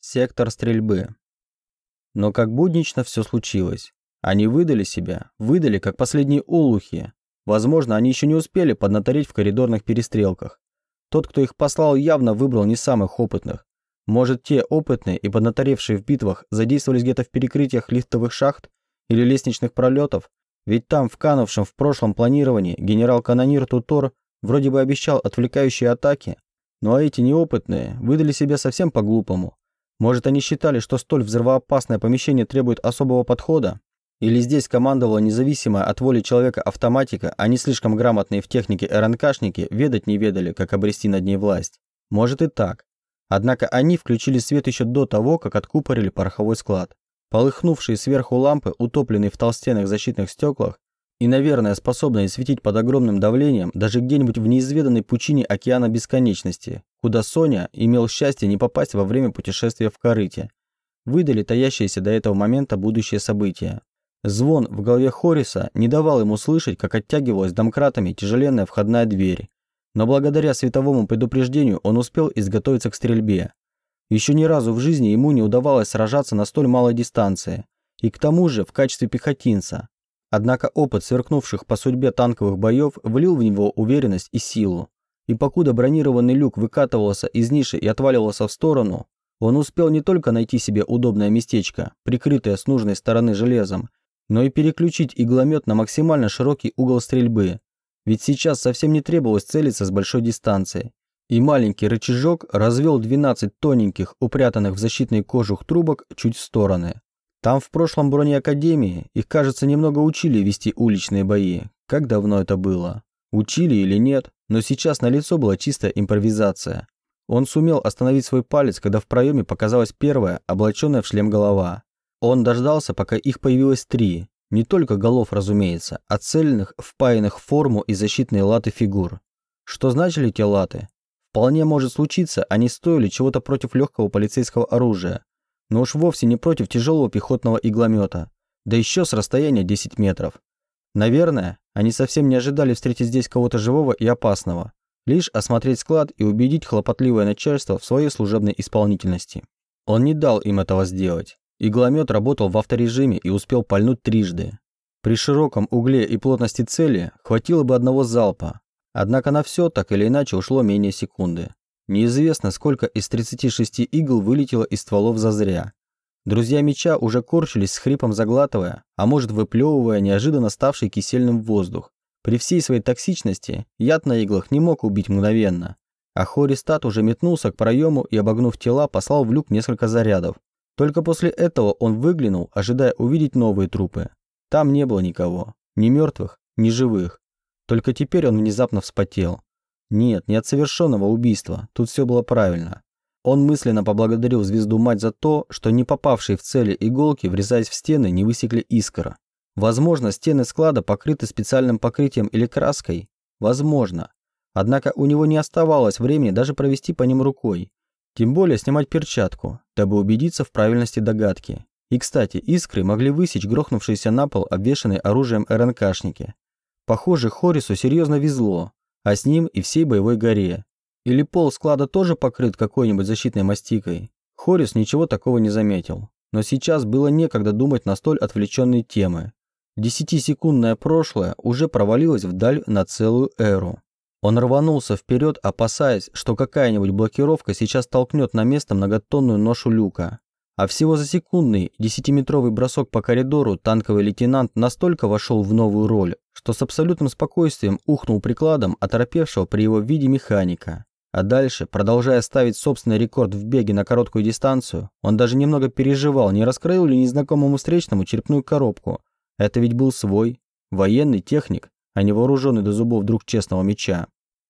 Сектор стрельбы. Но как буднично все случилось. Они выдали себя, выдали как последние олухи. Возможно, они еще не успели поднатореть в коридорных перестрелках. Тот, кто их послал, явно выбрал не самых опытных. Может, те опытные и поднаторевшие в битвах задействовались где-то в перекрытиях лифтовых шахт или лестничных пролетов? Ведь там, в канувшем в прошлом планировании, генерал-канонир Тутор вроде бы обещал отвлекающие атаки, ну а эти неопытные выдали себя совсем по-глупому. Может, они считали, что столь взрывоопасное помещение требует особого подхода? Или здесь командовала независимая от воли человека автоматика, а не слишком грамотные в технике РНКшники ведать не ведали, как обрести над ней власть? Может и так. Однако они включили свет еще до того, как откупорили пороховой склад. Полыхнувшие сверху лампы, утопленные в толстенных защитных стеклах, и, наверное, способные светить под огромным давлением даже где-нибудь в неизведанной пучине океана бесконечности, куда Соня имел счастье не попасть во время путешествия в корыте, выдали таящиеся до этого момента будущее события. Звон в голове Хориса не давал ему слышать, как оттягивалась домкратами тяжеленная входная дверь, но благодаря световому предупреждению он успел изготовиться к стрельбе. Еще ни разу в жизни ему не удавалось сражаться на столь малой дистанции, и к тому же в качестве пехотинца. Однако опыт сверкнувших по судьбе танковых боев влил в него уверенность и силу. И покуда бронированный люк выкатывался из ниши и отваливался в сторону, он успел не только найти себе удобное местечко, прикрытое с нужной стороны железом, но и переключить игломет на максимально широкий угол стрельбы, ведь сейчас совсем не требовалось целиться с большой дистанции. И маленький рычажок развел 12 тоненьких, упрятанных в защитный кожух трубок чуть в стороны. Там в прошлом бронеакадемии их, кажется, немного учили вести уличные бои. Как давно это было? Учили или нет, но сейчас на лицо была чистая импровизация. Он сумел остановить свой палец, когда в проеме показалась первая, облаченная в шлем голова. Он дождался, пока их появилось три, не только голов, разумеется, а цельных, впаянных в форму и защитные латы фигур. Что значили те латы? Вполне может случиться, они стоили чего-то против легкого полицейского оружия, но уж вовсе не против тяжелого пехотного игломета, да еще с расстояния 10 метров. Наверное, они совсем не ожидали встретить здесь кого-то живого и опасного, лишь осмотреть склад и убедить хлопотливое начальство в своей служебной исполнительности. Он не дал им этого сделать. Игломет работал в авторежиме и успел пальнуть трижды. При широком угле и плотности цели хватило бы одного залпа, однако на все так или иначе ушло менее секунды. Неизвестно, сколько из 36 игл вылетело из стволов зазря. Друзья меча уже корчились с хрипом заглатывая, а может выплевывая неожиданно ставший кисельным воздух. При всей своей токсичности яд на иглах не мог убить мгновенно. А Хористат уже метнулся к проему и, обогнув тела, послал в люк несколько зарядов, только после этого он выглянул, ожидая увидеть новые трупы. Там не было никого. Ни мертвых, ни живых. Только теперь он внезапно вспотел. Нет, не от совершенного убийства. Тут все было правильно. Он мысленно поблагодарил звезду-мать за то, что не попавшие в цели иголки, врезаясь в стены, не высекли искра. Возможно, стены склада покрыты специальным покрытием или краской. Возможно. Однако у него не оставалось времени даже провести по ним рукой. Тем более снимать перчатку, дабы убедиться в правильности догадки. И, кстати, искры могли высечь грохнувшиеся на пол обвешанные оружием РНКшники. Похоже, Хорису серьезно везло, а с ним и всей боевой горе. Или пол склада тоже покрыт какой-нибудь защитной мастикой. Хорис ничего такого не заметил. Но сейчас было некогда думать на столь отвлеченные темы. Десятисекундное прошлое уже провалилось вдаль на целую эру. Он рванулся вперед, опасаясь, что какая-нибудь блокировка сейчас толкнет на место многотонную ношу люка. А всего за секундный десятиметровый бросок по коридору танковый лейтенант настолько вошел в новую роль, что с абсолютным спокойствием ухнул прикладом оторопевшего при его виде механика. А дальше, продолжая ставить собственный рекорд в беге на короткую дистанцию, он даже немного переживал, не раскрыл ли незнакомому встречному черепную коробку. Это ведь был свой, военный техник, а не вооруженный до зубов друг честного меча.